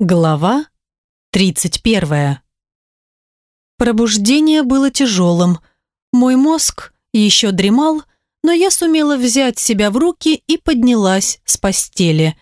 Глава 31. Пробуждение было тяжелым. Мой мозг еще дремал, но я сумела взять себя в руки и поднялась с постели.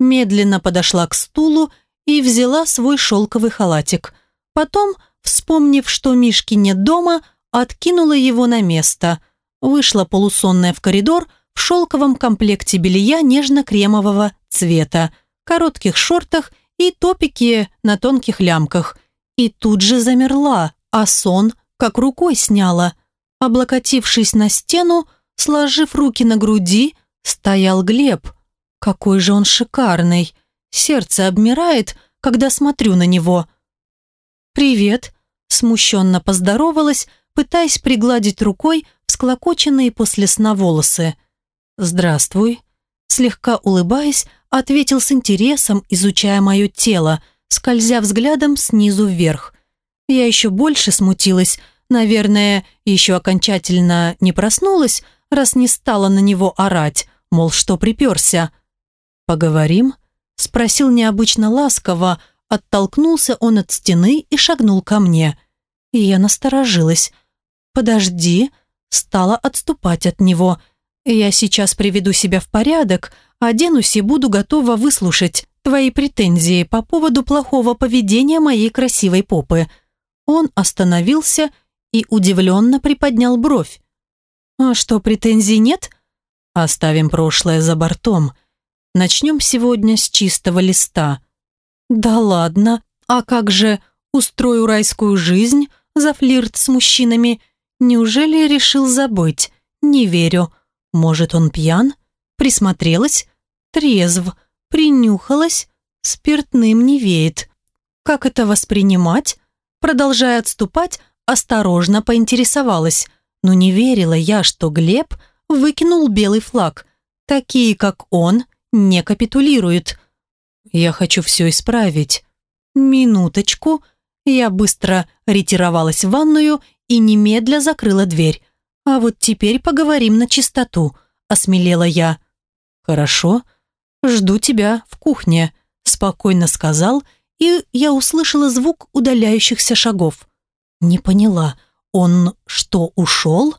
Медленно подошла к стулу и взяла свой шелковый халатик. Потом, вспомнив, что Мишки нет дома, откинула его на место. Вышла полусонная в коридор в шелковом комплекте белья нежно-кремового цвета, коротких шортах и топики на тонких лямках. И тут же замерла, а сон как рукой сняла. Облокотившись на стену, сложив руки на груди, стоял Глеб. Какой же он шикарный. Сердце обмирает, когда смотрю на него. «Привет», – смущенно поздоровалась, пытаясь пригладить рукой всклокоченные после сна волосы. «Здравствуй», – слегка улыбаясь, ответил с интересом, изучая мое тело, скользя взглядом снизу вверх. Я еще больше смутилась, наверное, еще окончательно не проснулась, раз не стала на него орать, мол, что приперся. «Поговорим?» – спросил необычно ласково, оттолкнулся он от стены и шагнул ко мне. И я насторожилась. «Подожди», – стала отступать от него. «Я сейчас приведу себя в порядок», – оденусь и буду готова выслушать твои претензии по поводу плохого поведения моей красивой попы». Он остановился и удивленно приподнял бровь. «А что, претензий нет?» «Оставим прошлое за бортом. Начнем сегодня с чистого листа». «Да ладно, а как же устрою райскую жизнь за флирт с мужчинами? Неужели решил забыть? Не верю. Может, он пьян?» Присмотрелась, трезв, принюхалась, спиртным не веет. Как это воспринимать? Продолжая отступать, осторожно поинтересовалась. Но не верила я, что Глеб выкинул белый флаг. Такие, как он, не капитулируют. Я хочу все исправить. Минуточку. Я быстро ретировалась в ванную и немедля закрыла дверь. А вот теперь поговорим на чистоту, осмелела я. «Хорошо, жду тебя в кухне», – спокойно сказал, и я услышала звук удаляющихся шагов. Не поняла, он что, ушел?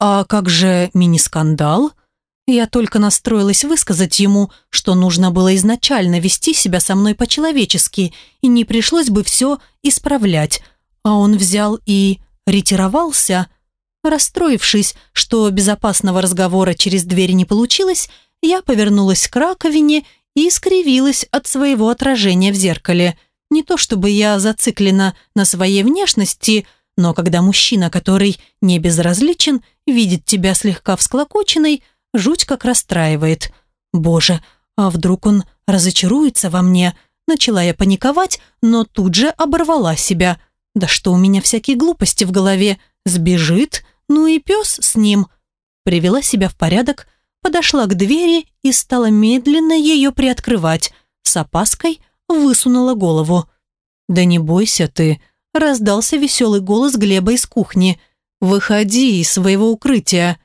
А как же мини-скандал? Я только настроилась высказать ему, что нужно было изначально вести себя со мной по-человечески, и не пришлось бы все исправлять. А он взял и ретировался. Расстроившись, что безопасного разговора через дверь не получилось, я повернулась к раковине и скривилась от своего отражения в зеркале. Не то чтобы я зациклена на своей внешности, но когда мужчина, который не безразличен, видит тебя слегка всклокоченной, жуть как расстраивает. Боже, а вдруг он разочаруется во мне? Начала я паниковать, но тут же оборвала себя. Да что у меня всякие глупости в голове. Сбежит? Ну и пес с ним. Привела себя в порядок, подошла к двери и стала медленно ее приоткрывать. С опаской высунула голову. «Да не бойся ты», – раздался веселый голос Глеба из кухни. «Выходи из своего укрытия».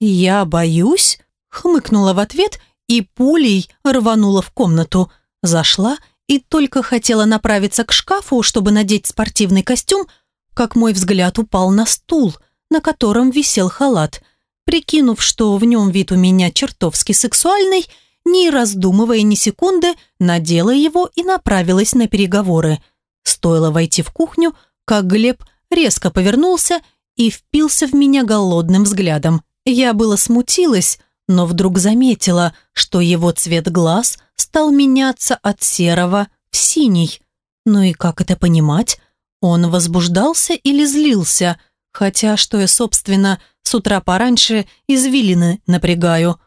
«Я боюсь?» – хмыкнула в ответ и пулей рванула в комнату. Зашла и только хотела направиться к шкафу, чтобы надеть спортивный костюм, как мой взгляд упал на стул, на котором висел халат – Прикинув, что в нем вид у меня чертовски сексуальный, не раздумывая ни секунды, надела его и направилась на переговоры. Стоило войти в кухню, как Глеб резко повернулся и впился в меня голодным взглядом. Я было смутилась, но вдруг заметила, что его цвет глаз стал меняться от серого в синий. Ну и как это понимать? Он возбуждался или злился? Хотя, что я, собственно, с утра пораньше извилины напрягаю.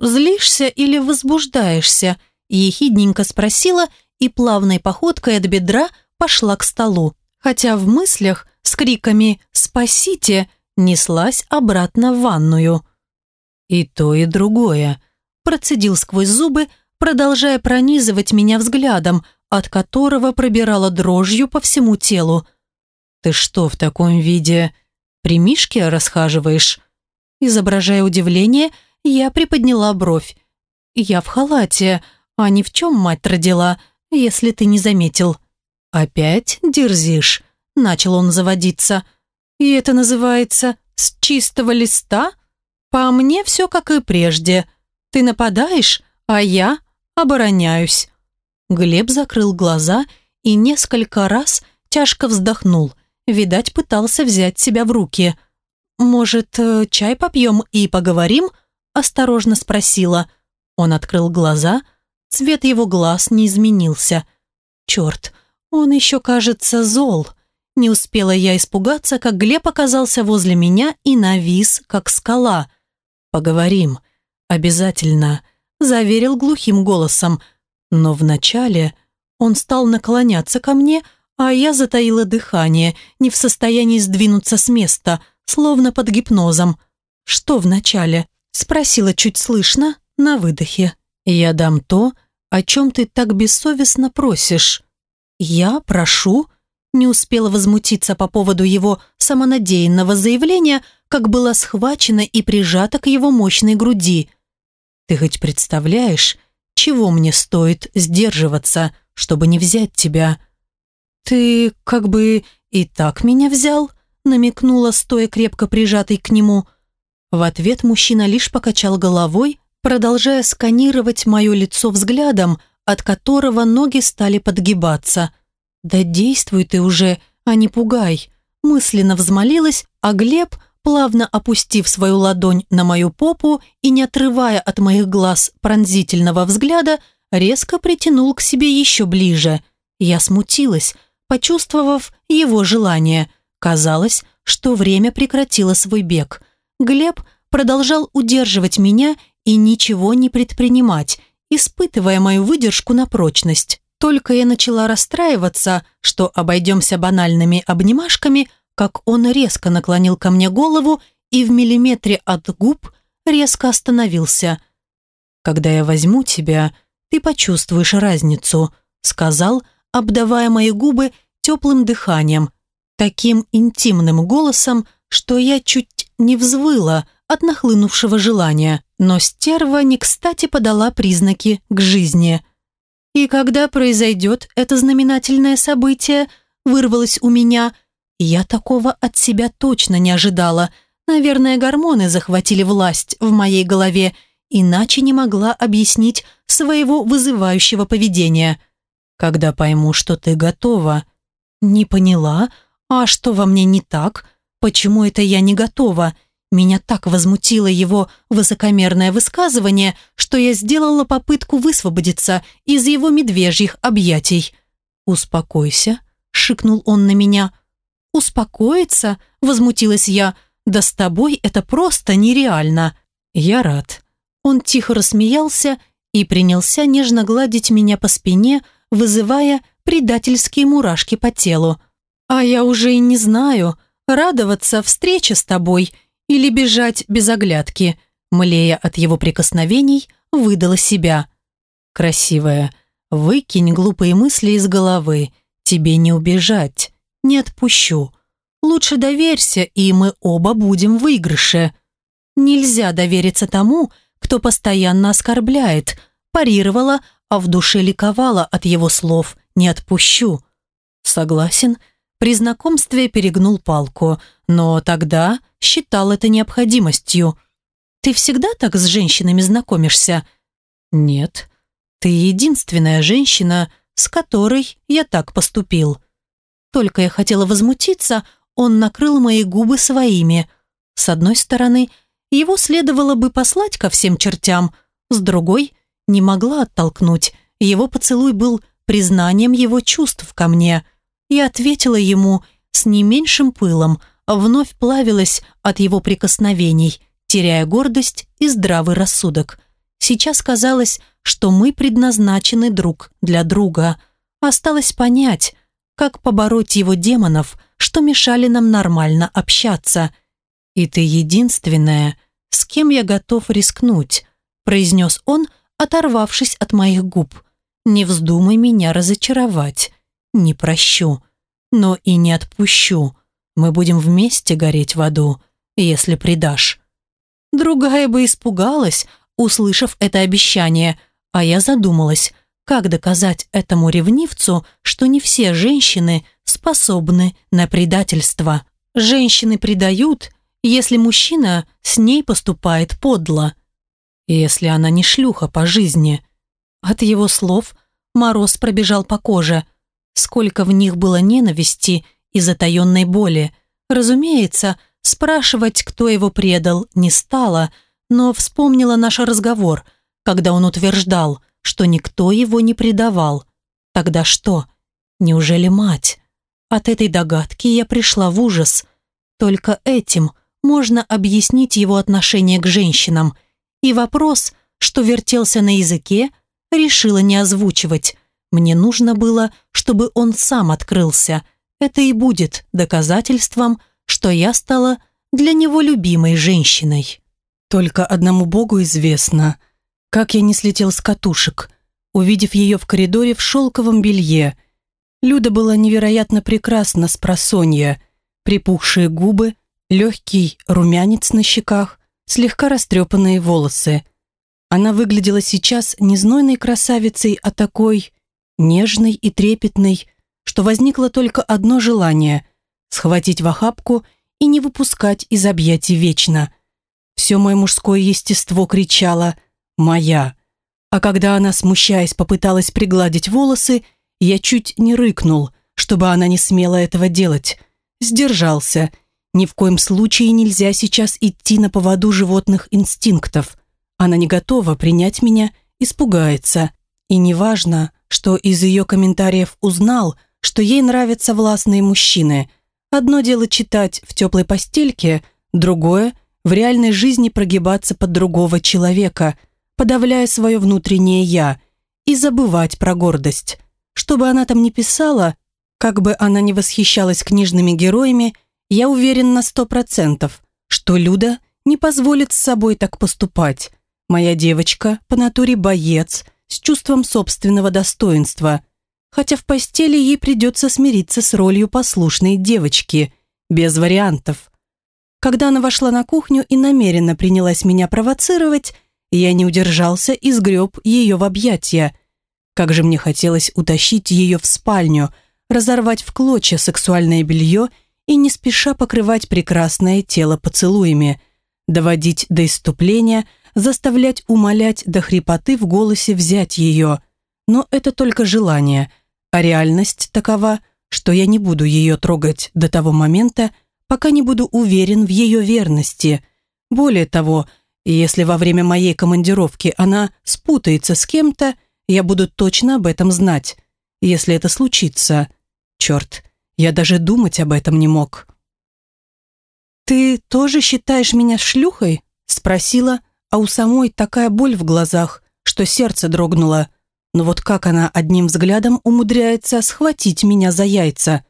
«Злишься или возбуждаешься?» Ехидненько спросила и плавной походкой от бедра пошла к столу. Хотя в мыслях с криками «Спасите!» неслась обратно в ванную. «И то, и другое», процедил сквозь зубы, продолжая пронизывать меня взглядом, от которого пробирала дрожью по всему телу. «Ты что в таком виде?» При Мишке расхаживаешь?» Изображая удивление, я приподняла бровь. «Я в халате, а ни в чем мать родила. если ты не заметил». «Опять дерзишь?» – начал он заводиться. «И это называется «с чистого листа»?» «По мне все как и прежде. Ты нападаешь, а я обороняюсь». Глеб закрыл глаза и несколько раз тяжко вздохнул. Видать, пытался взять себя в руки. «Может, э, чай попьем и поговорим?» – осторожно спросила. Он открыл глаза, цвет его глаз не изменился. «Черт, он еще, кажется, зол». Не успела я испугаться, как Глеб оказался возле меня и навис, как скала. «Поговорим. Обязательно», – заверил глухим голосом. Но вначале он стал наклоняться ко мне, а я затаила дыхание, не в состоянии сдвинуться с места, словно под гипнозом. «Что вначале?» – спросила чуть слышно, на выдохе. «Я дам то, о чем ты так бессовестно просишь». «Я прошу?» Не успела возмутиться по поводу его самонадеянного заявления, как была схвачена и прижата к его мощной груди. «Ты хоть представляешь, чего мне стоит сдерживаться, чтобы не взять тебя?» «Ты как бы и так меня взял?» намекнула, стоя крепко прижатой к нему. В ответ мужчина лишь покачал головой, продолжая сканировать мое лицо взглядом, от которого ноги стали подгибаться. «Да действуй ты уже, а не пугай!» Мысленно взмолилась, а Глеб, плавно опустив свою ладонь на мою попу и не отрывая от моих глаз пронзительного взгляда, резко притянул к себе еще ближе. Я смутилась, почувствовав его желание. Казалось, что время прекратило свой бег. Глеб продолжал удерживать меня и ничего не предпринимать, испытывая мою выдержку на прочность. Только я начала расстраиваться, что обойдемся банальными обнимашками, как он резко наклонил ко мне голову и в миллиметре от губ резко остановился. «Когда я возьму тебя, ты почувствуешь разницу», сказал, обдавая мои губы теплым дыханием, таким интимным голосом, что я чуть не взвыла от нахлынувшего желания. Но стерва не кстати подала признаки к жизни. «И когда произойдет это знаменательное событие?» вырвалось у меня. Я такого от себя точно не ожидала. Наверное, гормоны захватили власть в моей голове, иначе не могла объяснить своего вызывающего поведения. «Когда пойму, что ты готова». «Не поняла? А что во мне не так? Почему это я не готова?» Меня так возмутило его высокомерное высказывание, что я сделала попытку высвободиться из его медвежьих объятий. «Успокойся», — шикнул он на меня. «Успокоиться?» — возмутилась я. «Да с тобой это просто нереально». «Я рад». Он тихо рассмеялся и принялся нежно гладить меня по спине, вызывая предательские мурашки по телу. «А я уже и не знаю, радоваться встрече с тобой или бежать без оглядки, млея от его прикосновений, выдала себя. «Красивая, выкинь глупые мысли из головы, тебе не убежать, не отпущу. Лучше доверься, и мы оба будем в выигрыше. Нельзя довериться тому, кто постоянно оскорбляет, парировала, а в душе ликовала от его слов «не отпущу». Согласен, при знакомстве перегнул палку, но тогда считал это необходимостью. «Ты всегда так с женщинами знакомишься?» «Нет. Ты единственная женщина, с которой я так поступил». Только я хотела возмутиться, он накрыл мои губы своими. С одной стороны, его следовало бы послать ко всем чертям, с другой – не могла оттолкнуть. Его поцелуй был признанием его чувств ко мне. Я ответила ему с не меньшим пылом – вновь плавилась от его прикосновений, теряя гордость и здравый рассудок. Сейчас казалось, что мы предназначены друг для друга. Осталось понять, как побороть его демонов, что мешали нам нормально общаться. «И ты единственная, с кем я готов рискнуть», произнес он, оторвавшись от моих губ. «Не вздумай меня разочаровать. Не прощу, но и не отпущу. Мы будем вместе гореть в аду, если предашь». Другая бы испугалась, услышав это обещание, а я задумалась, как доказать этому ревнивцу, что не все женщины способны на предательство. Женщины предают, если мужчина с ней поступает подло. Если она не шлюха по жизни. От его слов мороз пробежал по коже. Сколько в них было ненависти и затаенной боли. Разумеется, спрашивать, кто его предал, не стала, но вспомнила наш разговор, когда он утверждал, что никто его не предавал. Тогда что? Неужели мать? От этой догадки я пришла в ужас. Только этим можно объяснить его отношение к женщинам. И вопрос, что вертелся на языке, решила не озвучивать. Мне нужно было, чтобы он сам открылся. Это и будет доказательством, что я стала для него любимой женщиной. Только одному Богу известно, как я не слетел с катушек, увидев ее в коридоре в шелковом белье. Люда была невероятно прекрасна с просонья, припухшие губы, легкий румянец на щеках, слегка растрепанные волосы. Она выглядела сейчас не знойной красавицей, а такой нежной и трепетной, что возникло только одно желание – схватить в охапку и не выпускать из объятий вечно. Все мое мужское естество кричало – моя. А когда она, смущаясь, попыталась пригладить волосы, я чуть не рыкнул, чтобы она не смела этого делать. Сдержался. Ни в коем случае нельзя сейчас идти на поводу животных инстинктов. Она не готова принять меня, испугается. И неважно, что из ее комментариев узнал, что ей нравятся властные мужчины. Одно дело читать в теплой постельке, другое – в реальной жизни прогибаться под другого человека – подавляя свое внутреннее «я», и забывать про гордость. Что бы она там ни писала, как бы она ни восхищалась книжными героями, я уверен на сто процентов, что Люда не позволит с собой так поступать. Моя девочка по натуре боец, с чувством собственного достоинства, хотя в постели ей придется смириться с ролью послушной девочки, без вариантов. Когда она вошла на кухню и намеренно принялась меня провоцировать, я не удержался и сгреб ее в объятия. Как же мне хотелось утащить ее в спальню, разорвать в клочья сексуальное белье и не спеша покрывать прекрасное тело поцелуями, доводить до иступления, заставлять умолять до хрипоты в голосе взять ее. Но это только желание, а реальность такова, что я не буду ее трогать до того момента, пока не буду уверен в ее верности. Более того, и если во время моей командировки она спутается с кем-то, я буду точно об этом знать. Если это случится... Черт, я даже думать об этом не мог. «Ты тоже считаешь меня шлюхой?» Спросила, а у самой такая боль в глазах, что сердце дрогнуло. Но вот как она одним взглядом умудряется схватить меня за яйца?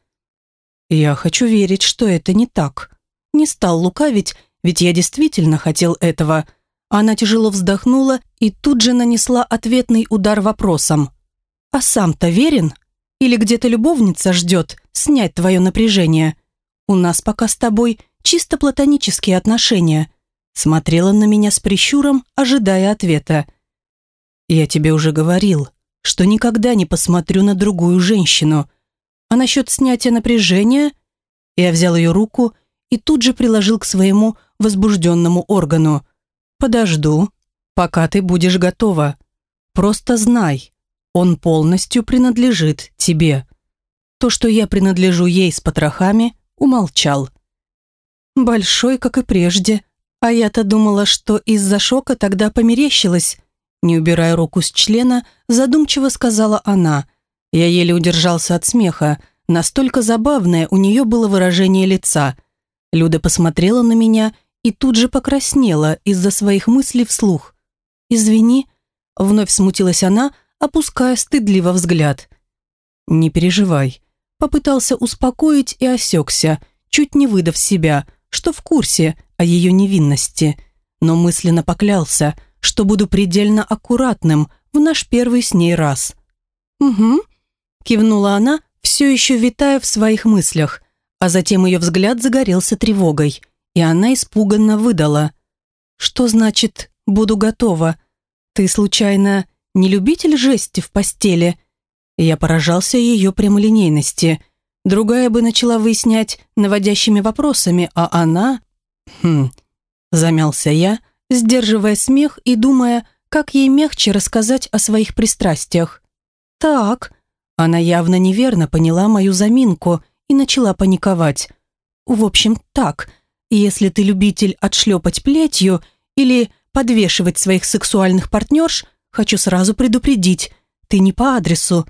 Я хочу верить, что это не так. Не стал лукавить ведь я действительно хотел этого. Она тяжело вздохнула и тут же нанесла ответный удар вопросом. «А сам-то верен? Или где-то любовница ждет снять твое напряжение? У нас пока с тобой чисто платонические отношения». Смотрела на меня с прищуром, ожидая ответа. «Я тебе уже говорил, что никогда не посмотрю на другую женщину. А насчет снятия напряжения...» Я взял ее руку и тут же приложил к своему возбужденному органу. «Подожду, пока ты будешь готова. Просто знай, он полностью принадлежит тебе». То, что я принадлежу ей с потрохами, умолчал. Большой, как и прежде. А я-то думала, что из-за шока тогда померещилась. Не убирая руку с члена, задумчиво сказала она. Я еле удержался от смеха. Настолько забавное у нее было выражение лица. Люда посмотрела на меня и тут же покраснела из-за своих мыслей вслух. «Извини», — вновь смутилась она, опуская стыдливо взгляд. «Не переживай», — попытался успокоить и осекся, чуть не выдав себя, что в курсе о ее невинности, но мысленно поклялся, что буду предельно аккуратным в наш первый с ней раз. «Угу», — кивнула она, все еще витая в своих мыслях, а затем ее взгляд загорелся тревогой — и она испуганно выдала. «Что значит «буду готова»? Ты, случайно, не любитель жести в постели. Я поражался ее прямолинейности. Другая бы начала выяснять наводящими вопросами, а она... Хм, замялся я, сдерживая смех и думая, как ей мягче рассказать о своих пристрастиях. «Так», она явно неверно поняла мою заминку и начала паниковать. «В общем, так, если ты любитель отшлепать плетью или подвешивать своих сексуальных партнерш, хочу сразу предупредить, ты не по адресу».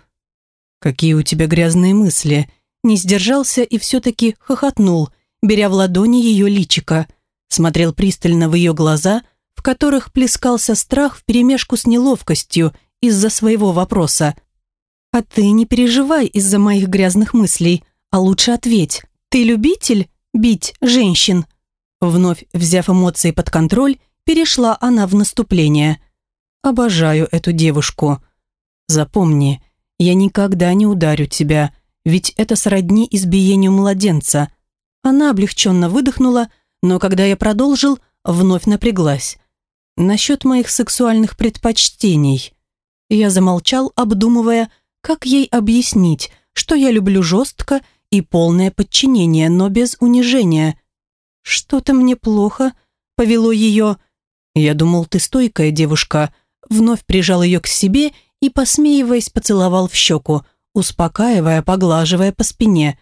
«Какие у тебя грязные мысли!» Не сдержался и все-таки хохотнул, беря в ладони ее личика. Смотрел пристально в ее глаза, в которых плескался страх вперемешку с неловкостью из-за своего вопроса. «А ты не переживай из-за моих грязных мыслей, а лучше ответь. Ты любитель бить женщин?» Вновь взяв эмоции под контроль, перешла она в наступление. «Обожаю эту девушку. Запомни, я никогда не ударю тебя, ведь это сродни избиению младенца». Она облегченно выдохнула, но когда я продолжил, вновь напряглась. «Насчет моих сексуальных предпочтений». Я замолчал, обдумывая, как ей объяснить, что я люблю жестко и полное подчинение, но без унижения. «Что-то мне плохо», — повело ее. «Я думал, ты стойкая девушка», вновь прижал ее к себе и, посмеиваясь, поцеловал в щеку, успокаивая, поглаживая по спине.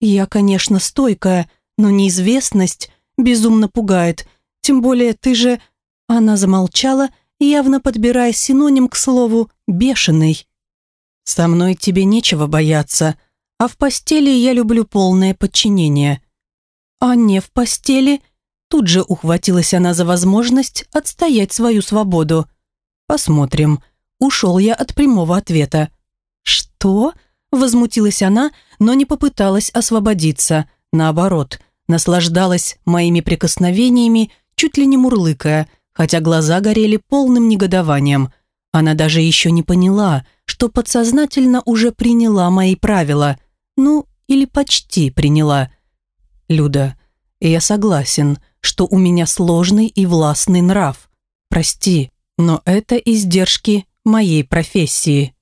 «Я, конечно, стойкая, но неизвестность безумно пугает. Тем более ты же...» Она замолчала, явно подбирая синоним к слову «бешеный». «Со мной тебе нечего бояться, а в постели я люблю полное подчинение». «А не в постели?» Тут же ухватилась она за возможность отстоять свою свободу. «Посмотрим». Ушел я от прямого ответа. «Что?» – возмутилась она, но не попыталась освободиться. Наоборот, наслаждалась моими прикосновениями, чуть ли не мурлыкая, хотя глаза горели полным негодованием. Она даже еще не поняла, что подсознательно уже приняла мои правила. Ну, или почти приняла. Люда, я согласен, что у меня сложный и властный нрав. Прости, но это издержки моей профессии.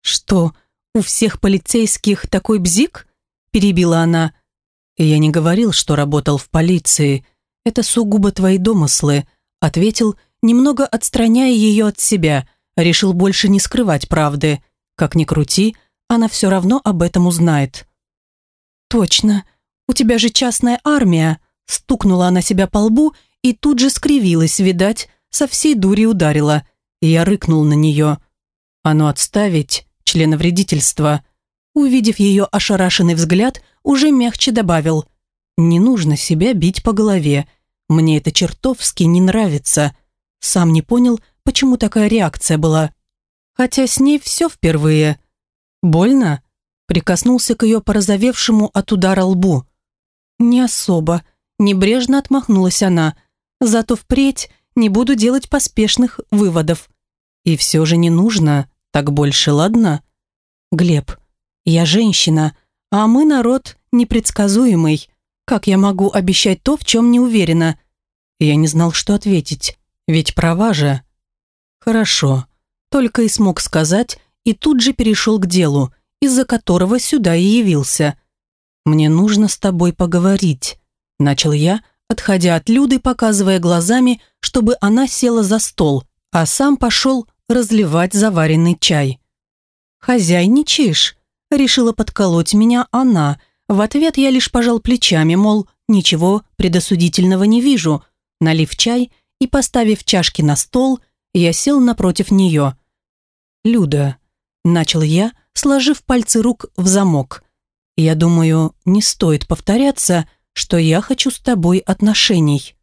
Что, у всех полицейских такой бзик? Перебила она. Я не говорил, что работал в полиции. Это сугубо твои домыслы, ответил, немного отстраняя ее от себя, решил больше не скрывать правды. Как ни крути, она все равно об этом узнает. «Точно, у тебя же частная армия!» Стукнула она себя по лбу и тут же скривилась, видать, со всей дури ударила. Я рыкнул на нее. «Оно отставить, членовредительство!» Увидев ее ошарашенный взгляд, уже мягче добавил. «Не нужно себя бить по голове. Мне это чертовски не нравится». Сам не понял, почему такая реакция была. Хотя с ней все впервые. «Больно?» Прикоснулся к ее порозовевшему от удара лбу. «Не особо», – небрежно отмахнулась она. «Зато впредь не буду делать поспешных выводов». «И все же не нужно, так больше, ладно?» «Глеб, я женщина, а мы народ непредсказуемый. Как я могу обещать то, в чем не уверена?» Я не знал, что ответить, ведь права же. «Хорошо», только и смог сказать, и тут же перешел к делу, из-за которого сюда и явился. «Мне нужно с тобой поговорить», – начал я, отходя от Люды, показывая глазами, чтобы она села за стол, а сам пошел разливать заваренный чай. «Хозяйничаешь?» – решила подколоть меня она. В ответ я лишь пожал плечами, мол, ничего предосудительного не вижу. Налив чай и поставив чашки на стол – я сел напротив нее. «Люда», – начал я, сложив пальцы рук в замок. «Я думаю, не стоит повторяться, что я хочу с тобой отношений».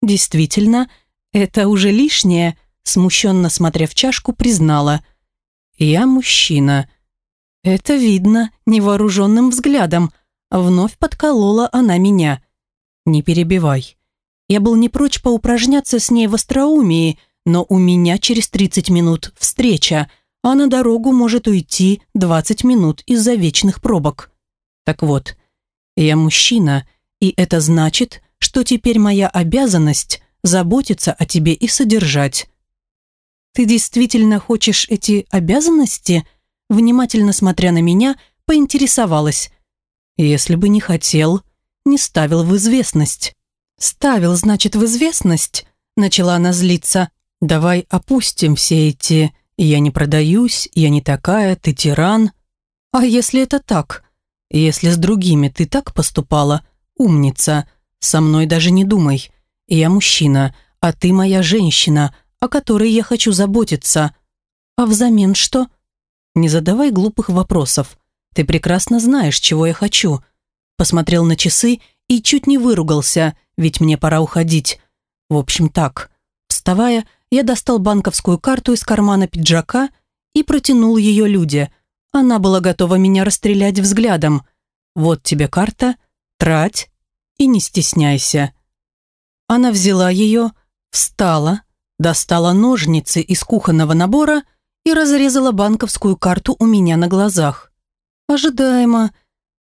«Действительно, это уже лишнее», – смущенно смотря в чашку, признала. «Я мужчина». «Это видно невооруженным взглядом», – вновь подколола она меня. «Не перебивай». Я был не прочь поупражняться с ней в остроумии, но у меня через 30 минут встреча, а на дорогу может уйти 20 минут из-за вечных пробок. Так вот, я мужчина, и это значит, что теперь моя обязанность заботиться о тебе и содержать. Ты действительно хочешь эти обязанности?» Внимательно смотря на меня, поинтересовалась. «Если бы не хотел, не ставил в известность». «Ставил, значит, в известность?» Начала она злиться. «Давай опустим все эти «я не продаюсь», «я не такая», «ты тиран». «А если это так?» «Если с другими ты так поступала, умница, со мной даже не думай. Я мужчина, а ты моя женщина, о которой я хочу заботиться. А взамен что?» «Не задавай глупых вопросов. Ты прекрасно знаешь, чего я хочу». Посмотрел на часы и чуть не выругался, ведь мне пора уходить. В общем, так. Вставая, я достал банковскую карту из кармана пиджака и протянул ее Люде. Она была готова меня расстрелять взглядом. «Вот тебе карта, трать и не стесняйся». Она взяла ее, встала, достала ножницы из кухонного набора и разрезала банковскую карту у меня на глазах. Ожидаемо.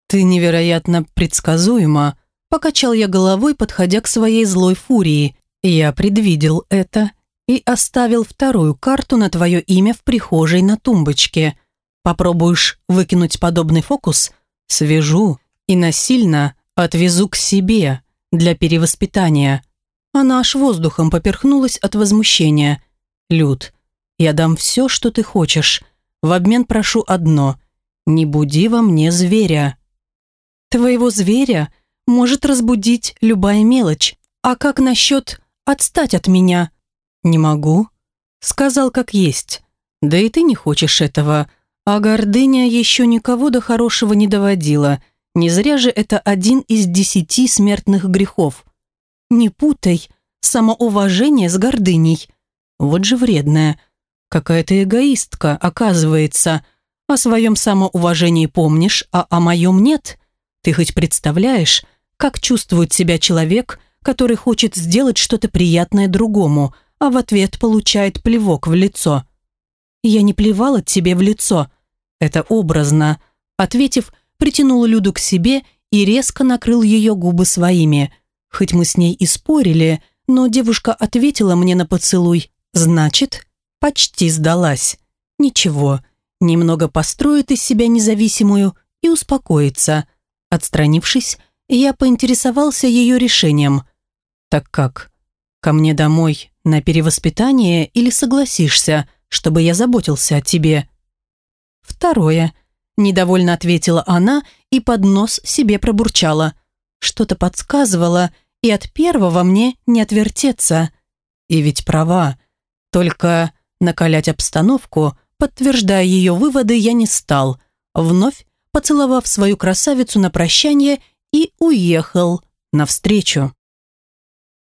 «Ты невероятно предсказуема», – покачал я головой, подходя к своей злой фурии. «Я предвидел это и оставил вторую карту на твое имя в прихожей на тумбочке. Попробуешь выкинуть подобный фокус? Свяжу и насильно отвезу к себе для перевоспитания». Она аж воздухом поперхнулась от возмущения. «Люд, я дам все, что ты хочешь. В обмен прошу одно. Не буди во мне зверя». «Твоего зверя может разбудить любая мелочь. А как насчет отстать от меня?» «Не могу», — сказал как есть. «Да и ты не хочешь этого. А гордыня еще никого до хорошего не доводила. Не зря же это один из десяти смертных грехов». «Не путай самоуважение с гордыней». Вот же вредная. Какая то эгоистка, оказывается. О своем самоуважении помнишь, а о моем нет? Ты хоть представляешь, как чувствует себя человек, который хочет сделать что-то приятное другому, а в ответ получает плевок в лицо. «Я не плевала тебе в лицо». Это образно. Ответив, притянул Люду к себе и резко накрыл ее губы своими. Хоть мы с ней и спорили, но девушка ответила мне на поцелуй. Значит, почти сдалась. Ничего, немного построит из себя независимую и успокоится. Отстранившись, я поинтересовался ее решением. «Так как? Ко мне домой на перевоспитание или согласишься, чтобы я заботился о тебе?» «Второе», – недовольно ответила она и под нос себе пробурчала. Что-то подсказывало, и от первого мне не отвертеться. И ведь права. Только накалять обстановку, подтверждая ее выводы, я не стал, вновь поцеловав свою красавицу на прощание и уехал навстречу.